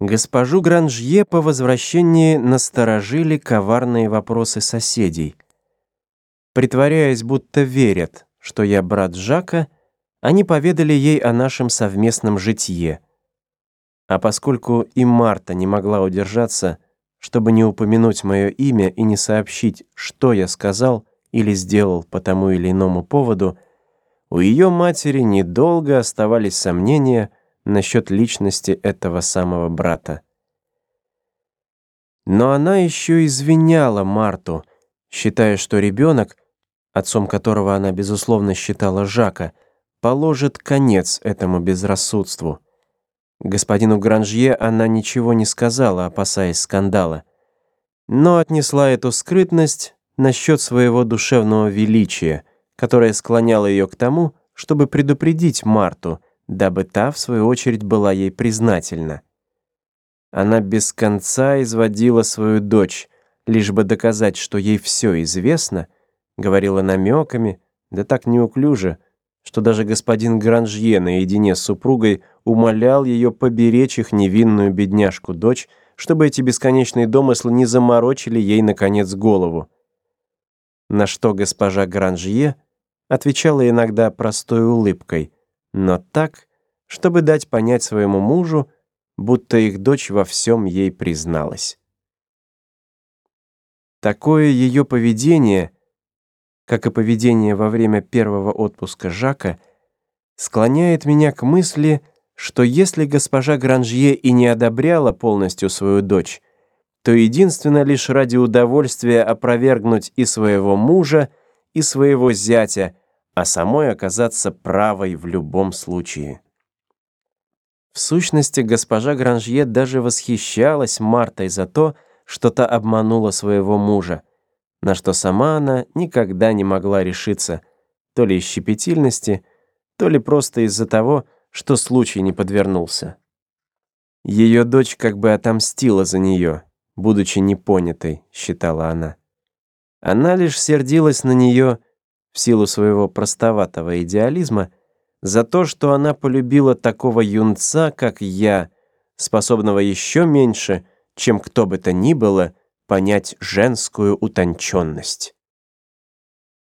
Госпожу Гранжье по возвращении насторожили коварные вопросы соседей. Притворяясь, будто верят, что я брат Жака, они поведали ей о нашем совместном житье. А поскольку и Марта не могла удержаться, чтобы не упомянуть мое имя и не сообщить, что я сказал или сделал по тому или иному поводу, у ее матери недолго оставались сомнения — насчет личности этого самого брата. Но она еще извиняла Марту, считая, что ребенок, отцом которого она, безусловно, считала Жака, положит конец этому безрассудству. Господину Гранжье она ничего не сказала, опасаясь скандала, но отнесла эту скрытность насчет своего душевного величия, которое склоняло ее к тому, чтобы предупредить Марту — дабы та, в свою очередь, была ей признательна. Она без конца изводила свою дочь, лишь бы доказать, что ей все известно, говорила намеками, да так неуклюже, что даже господин Гранжье наедине с супругой умолял ее поберечь их невинную бедняжку-дочь, чтобы эти бесконечные домыслы не заморочили ей, наконец, голову. На что госпожа Гранжье отвечала иногда простой улыбкой, но так, чтобы дать понять своему мужу, будто их дочь во всем ей призналась. Такое ее поведение, как и поведение во время первого отпуска Жака, склоняет меня к мысли, что если госпожа Гранжье и не одобряла полностью свою дочь, то единственно лишь ради удовольствия опровергнуть и своего мужа, и своего зятя — а самой оказаться правой в любом случае. В сущности, госпожа Гранжье даже восхищалась Мартой за то, что та обманула своего мужа, на что сама она никогда не могла решиться, то ли из щепетильности, то ли просто из-за того, что случай не подвернулся. Ее дочь как бы отомстила за нее, будучи непонятой, считала она. Она лишь сердилась на нее в силу своего простоватого идеализма, за то, что она полюбила такого юнца, как я, способного еще меньше, чем кто бы то ни было, понять женскую утонченность.